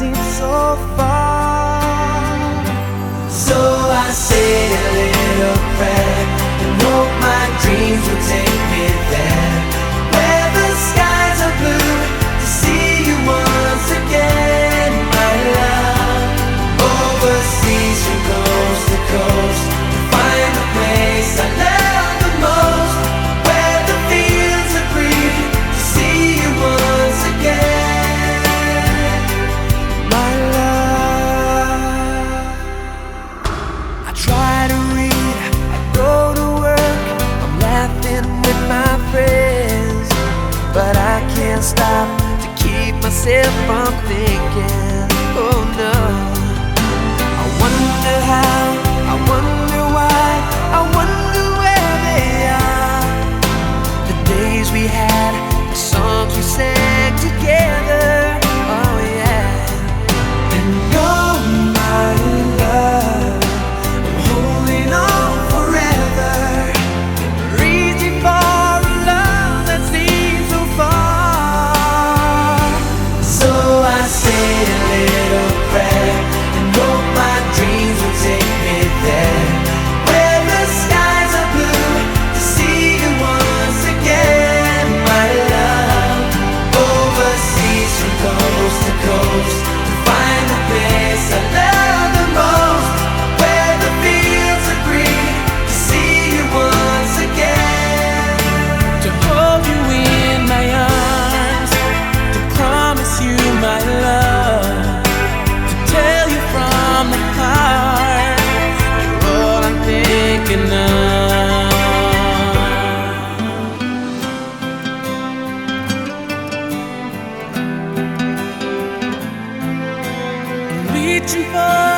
seems so far. So I say a little prayer. myself from thinking, oh no, I wonder how. 出发